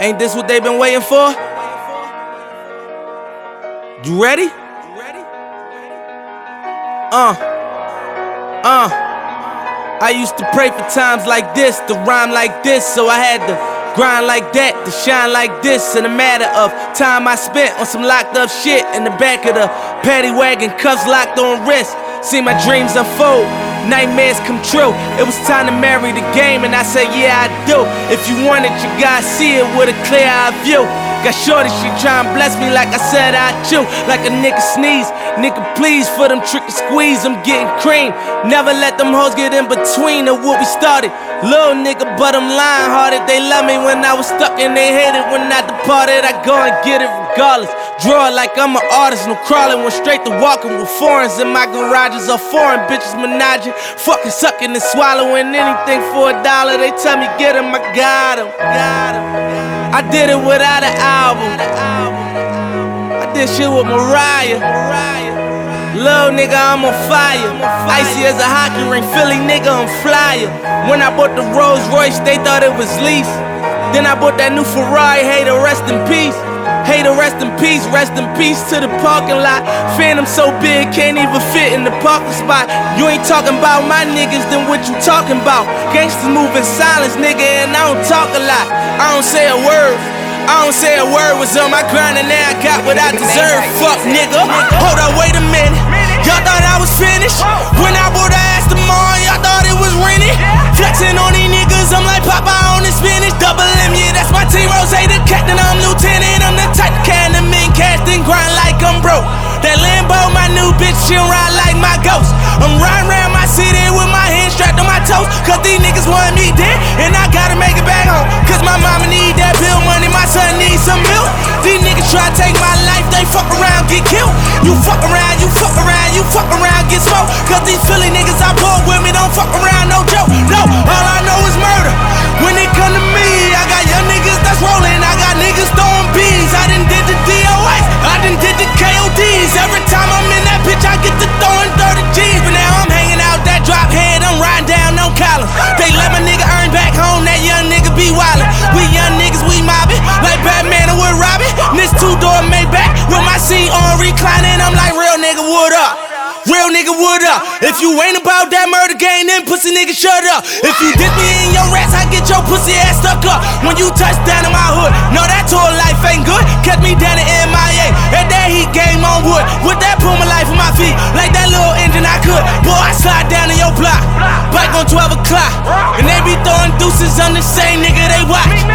Ain't this what they've been waiting for? You ready? Uh. Uh. I used to pray for times like this, to rhyme like this, so I had to grind like that, to shine like this. In a matter of time I spent on some locked up shit in the back of the paddy wagon, cuffs locked on wrist. See my dreams unfold, nightmares come true. It was time to marry the game, and I said, Yeah, I do. If you want it, you gotta see it with a clear eye view. Got shorty, she tryin' bless me like I said I chew. Like a nigga sneeze. Nigga, please, for them trick and squeeze, I'm getting cream. Never let them hoes get in between of what we started. Little nigga, but I'm lying hearted. They love me when I was stuck and they hated when I departed. I go and get it regardless. Draw like I'm an artist, no crawling. Went straight to walking with foreigns in my garages are foreign bitches menaging. Fucking sucking and swallowing anything for a dollar. They tell me get him, I. Got him. I did it without an album. I did shit with Mariah. Little nigga, I'm on fire. Icy as a hockey ring, Philly nigga, I'm flyer. When I bought the Rolls Royce, they thought it was lease. Then I bought that new Ferrari, hey, to rest in peace. To rest in peace, rest in peace to the parking lot. Phantom so big, can't even fit in the parking spot. You ain't talking about my niggas, then what you talking about? Gangsters move in silence, nigga, and I don't talk a lot. I don't say a word. I don't say a word was on my grind and now I got what I deserve. Fuck nigga. Hold up, wait a minute. Y'all thought I was finished. When I bought the ass tomorrow, bitch, she'll ride like my ghost. I'm riding around my city with my hands strapped on my toes. Cause these niggas want me dead, and I gotta make it back home. Cause my mama need that bill money, my son needs some milk. These niggas try to take my life, they fuck around, get killed. You fuck around, you fuck around, you fuck around, get smoked. Cause these Philly niggas two door Maybach with my seat on reclining. I'm like, real nigga, what up? Real nigga, what up? If you ain't about that murder game, then pussy nigga, shut up. If you dip me in your ass, I get your pussy ass stuck up. When you touch down in my hood, no, that tour life ain't good. Kept me down in MIA. At that heat game on wood. With that Puma life on my feet, like that little engine I could. Boy, I slide down in your block. Bike on 12 o'clock. And they be throwing deuces on the same nigga they watch.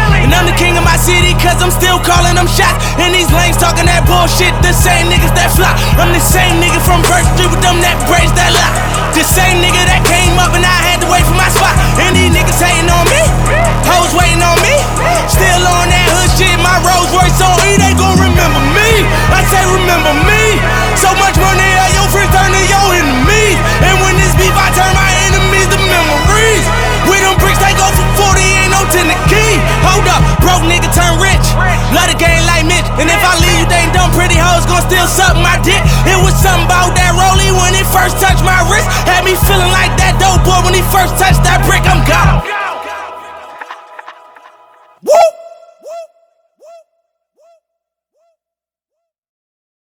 That bullshit, the same niggas that fly. I'm the same nigga from First Street with them that braids that lock. The same nigga that came up and I had to wait for my spot. And these niggas hating on me, still suck my dick. It was something about that rollie when it first touched my wrist. Had me feeling like that dope boy when he first touched that brick. I'm gone.